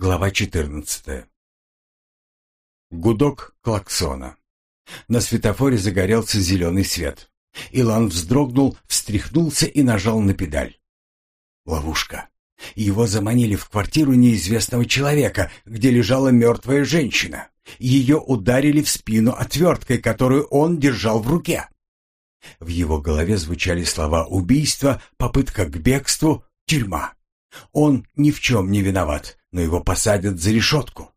Глава 14. Гудок клаксона. На светофоре загорелся зеленый свет. Илан вздрогнул, встряхнулся и нажал на педаль. Ловушка. Его заманили в квартиру неизвестного человека, где лежала мертвая женщина. Ее ударили в спину отверткой, которую он держал в руке. В его голове звучали слова убийства, попытка к бегству, тюрьма. Он ни в чем не виноват, но его посадят за решетку.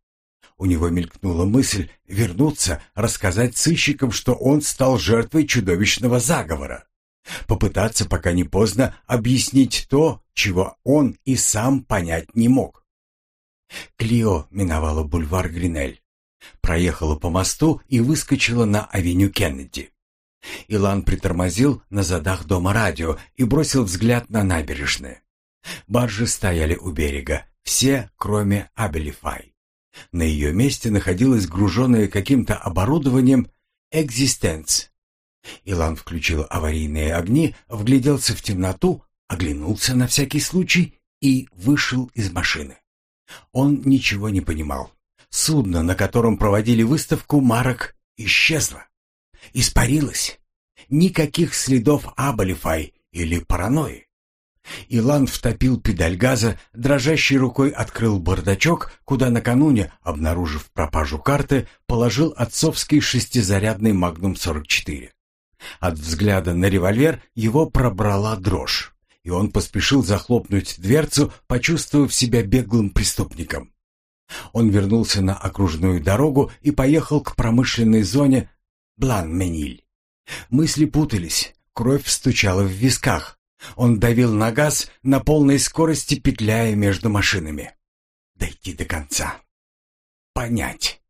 У него мелькнула мысль вернуться, рассказать сыщикам, что он стал жертвой чудовищного заговора. Попытаться, пока не поздно, объяснить то, чего он и сам понять не мог. Клио миновала бульвар Гринель, проехала по мосту и выскочила на авеню Кеннеди. Илан притормозил на задах дома радио и бросил взгляд на набережные. Баржи стояли у берега, все, кроме Абелифай. На ее месте находилась груженная каким-то оборудованием «Экзистенц». Илан включил аварийные огни, вгляделся в темноту, оглянулся на всякий случай и вышел из машины. Он ничего не понимал. Судно, на котором проводили выставку марок, исчезло. Испарилось. Никаких следов Абалифай или паранойи. Илан втопил педаль газа, дрожащей рукой открыл бардачок, куда накануне, обнаружив пропажу карты, положил отцовский шестизарядный «Магнум-44». От взгляда на револьвер его пробрала дрожь, и он поспешил захлопнуть дверцу, почувствовав себя беглым преступником. Он вернулся на окружную дорогу и поехал к промышленной зоне Блан-Мениль. Мысли путались, кровь стучала в висках, он давил на газ на полной скорости, петляя между машинами. Дойти до конца. Понять.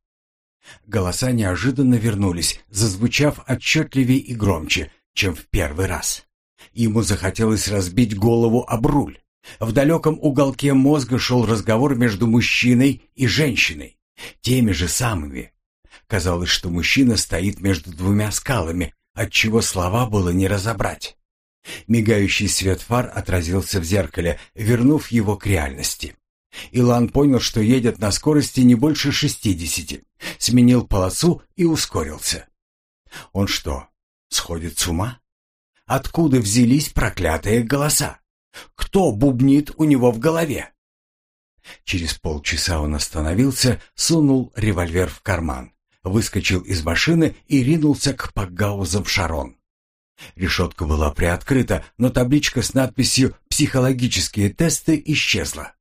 Голоса неожиданно вернулись, зазвучав отчетливее и громче, чем в первый раз. Ему захотелось разбить голову об руль. В далеком уголке мозга шел разговор между мужчиной и женщиной, теми же самыми. Казалось, что мужчина стоит между двумя скалами, отчего слова было не разобрать. Мигающий свет фар отразился в зеркале, вернув его к реальности. Илан понял, что едет на скорости не больше шестидесяти, сменил полосу и ускорился. Он что, сходит с ума? Откуда взялись проклятые голоса? Кто бубнит у него в голове? Через полчаса он остановился, сунул револьвер в карман, выскочил из машины и ринулся к Пакгаузам в Шарон. Решетка была приоткрыта, но табличка с надписью «Психологические тесты» исчезла.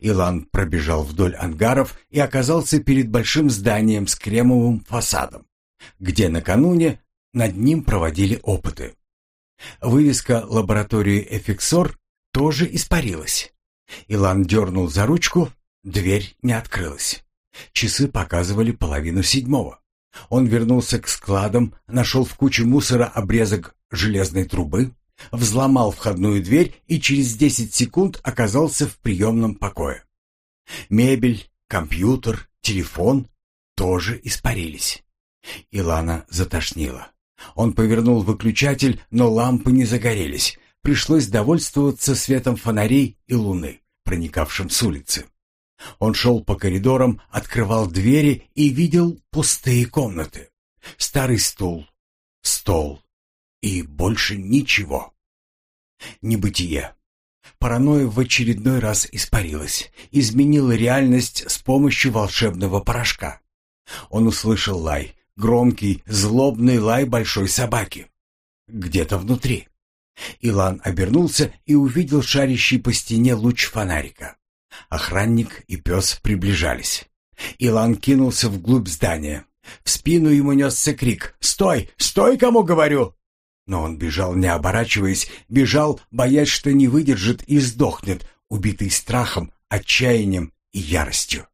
Илан пробежал вдоль ангаров и оказался перед большим зданием с кремовым фасадом, где накануне над ним проводили опыты. Вывеска лаборатории «Эфиксор» тоже испарилась. Илан дернул за ручку, дверь не открылась. Часы показывали половину седьмого. Он вернулся к складам, нашел в куче мусора обрезок железной трубы, взломал входную дверь и через 10 секунд оказался в приемном покое. Мебель, компьютер, телефон тоже испарились. Илана затошнила. Он повернул выключатель, но лампы не загорелись. Пришлось довольствоваться светом фонарей и луны, проникавшим с улицы. Он шел по коридорам, открывал двери и видел пустые комнаты. Старый стул, стол и больше ничего. Небытие. Паранойя в очередной раз испарилась, изменила реальность с помощью волшебного порошка. Он услышал лай, громкий, злобный лай большой собаки. Где-то внутри. Илан обернулся и увидел шарящий по стене луч фонарика. Охранник и пес приближались. Илан кинулся вглубь здания. В спину ему несся крик «Стой! Стой, кому говорю!» Но он бежал, не оборачиваясь, бежал, боясь, что не выдержит и сдохнет, убитый страхом, отчаянием и яростью.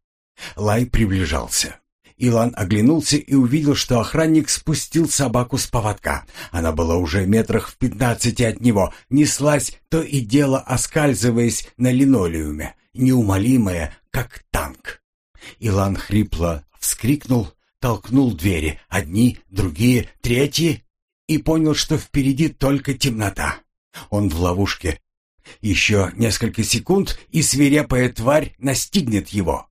Лай приближался. Илан оглянулся и увидел, что охранник спустил собаку с поводка. Она была уже метрах в пятнадцати от него, неслась, то и дело оскальзываясь на линолеуме неумолимая, как танк. Илан хрипло вскрикнул, толкнул двери, одни, другие, третьи, и понял, что впереди только темнота. Он в ловушке. Еще несколько секунд, и свирепая тварь настигнет его.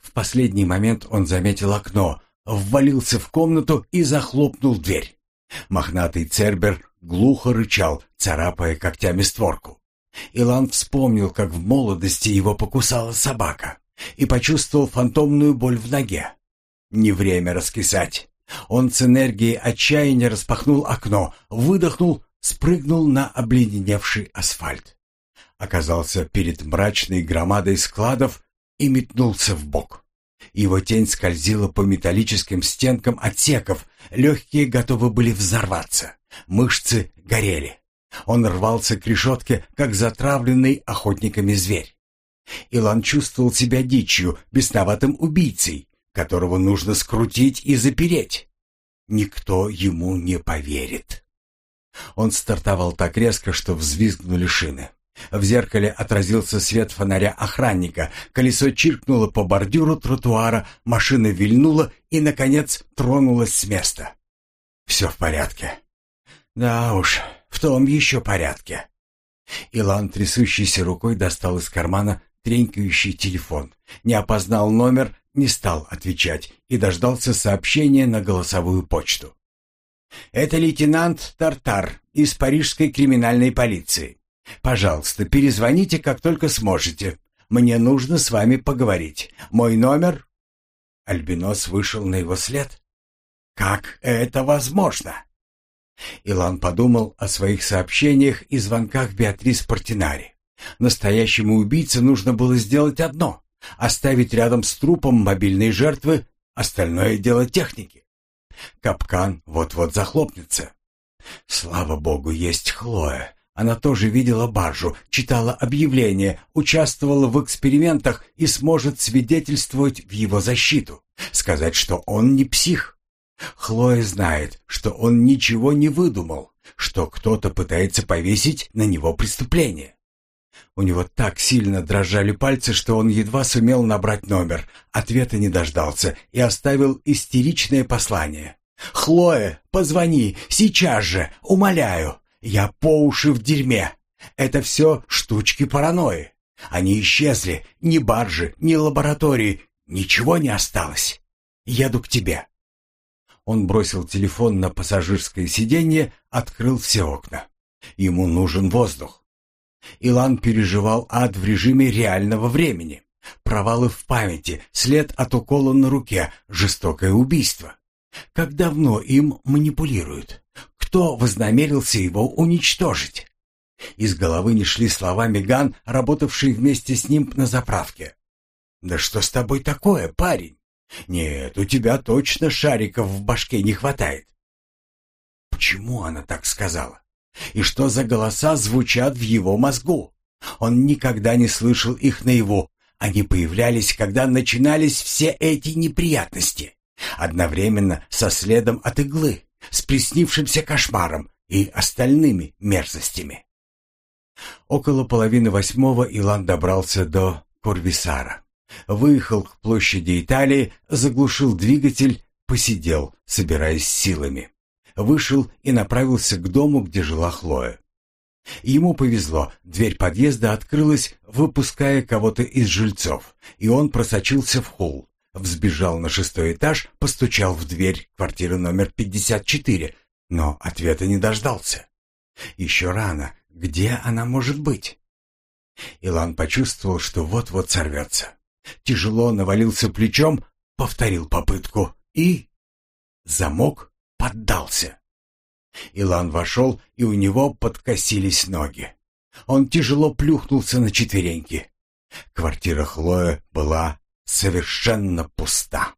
В последний момент он заметил окно, ввалился в комнату и захлопнул дверь. Мохнатый Цербер глухо рычал, царапая когтями створку. Илан вспомнил, как в молодости его покусала собака, и почувствовал фантомную боль в ноге. Не время раскисать. Он с энергией отчаяния распахнул окно, выдохнул, спрыгнул на обледеневший асфальт. Оказался перед мрачной громадой складов и метнулся в бок. Его тень скользила по металлическим стенкам отсеков, легкие готовы были взорваться, мышцы горели. Он рвался к решетке, как затравленный охотниками зверь. Илан чувствовал себя дичью, бесноватым убийцей, которого нужно скрутить и запереть. Никто ему не поверит. Он стартовал так резко, что взвизгнули шины. В зеркале отразился свет фонаря охранника, колесо чиркнуло по бордюру тротуара, машина вильнула и, наконец, тронулась с места. Все в порядке. Да уж, в том еще порядке. Илан, трясущейся рукой, достал из кармана тренькающий телефон. Не опознал номер, не стал отвечать и дождался сообщения на голосовую почту. «Это лейтенант Тартар из парижской криминальной полиции. Пожалуйста, перезвоните, как только сможете. Мне нужно с вами поговорить. Мой номер...» Альбинос вышел на его след. «Как это возможно?» Илан подумал о своих сообщениях и звонках Беатрис Портинари. Настоящему убийце нужно было сделать одно — оставить рядом с трупом мобильной жертвы, остальное дело техники. Капкан вот-вот захлопнется. Слава богу, есть Хлоя. Она тоже видела баржу, читала объявления, участвовала в экспериментах и сможет свидетельствовать в его защиту, сказать, что он не псих. Хлоя знает, что он ничего не выдумал, что кто-то пытается повесить на него преступление. У него так сильно дрожали пальцы, что он едва сумел набрать номер, ответа не дождался и оставил истеричное послание. «Хлоя, позвони, сейчас же, умоляю, я по уши в дерьме. Это все штучки паранойи. Они исчезли. Ни баржи, ни лаборатории. Ничего не осталось. Еду к тебе. Он бросил телефон на пассажирское сиденье, открыл все окна. Ему нужен воздух. Илан переживал ад в режиме реального времени. Провалы в памяти, след от укола на руке, жестокое убийство. Как давно им манипулируют? Кто вознамерился его уничтожить? Из головы не шли слова Меган, работавшей вместе с ним на заправке. «Да что с тобой такое, парень? Нет, у тебя точно шариков в башке не хватает». Почему она так сказала? И что за голоса звучат в его мозгу? Он никогда не слышал их наяву. Они появлялись, когда начинались все эти неприятности. Одновременно со следом от иглы, с приснившимся кошмаром и остальными мерзостями. Около половины восьмого Илан добрался до Корвисара. Выехал к площади Италии, заглушил двигатель, посидел, собираясь силами. Вышел и направился к дому, где жила Хлоя. Ему повезло, дверь подъезда открылась, выпуская кого-то из жильцов, и он просочился в холл. Взбежал на шестой этаж, постучал в дверь квартиры номер 54, но ответа не дождался. Еще рано. Где она может быть? Илан почувствовал, что вот-вот сорвется. Тяжело навалился плечом, повторил попытку и... Замок поддался. Илан вошел, и у него подкосились ноги. Он тяжело плюхнулся на четвереньки. Квартира Хлоя была совершенно пуста.